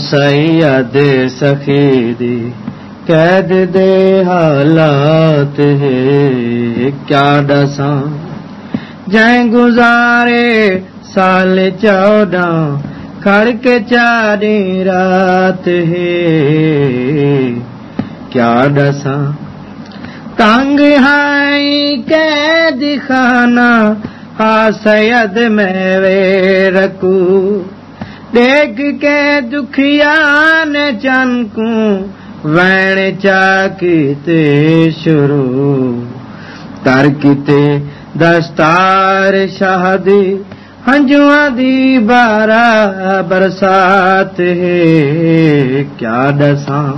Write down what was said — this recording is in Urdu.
سید سخی دی قید دے حالات ہے، کیا ڈساں؟ جائیں گزارے سال چودہ کھڑ کے چاری رات ہے، کیا ڈساں؟ تنگ ہائی قید خانہ ہاں سید میں رکو دیکھ کے دکھیان چن کو وین چاکتے شروع۔ ترکتے دستار شہدی ہنجواں دی بارہ برسات ہے۔ کیا دساں؟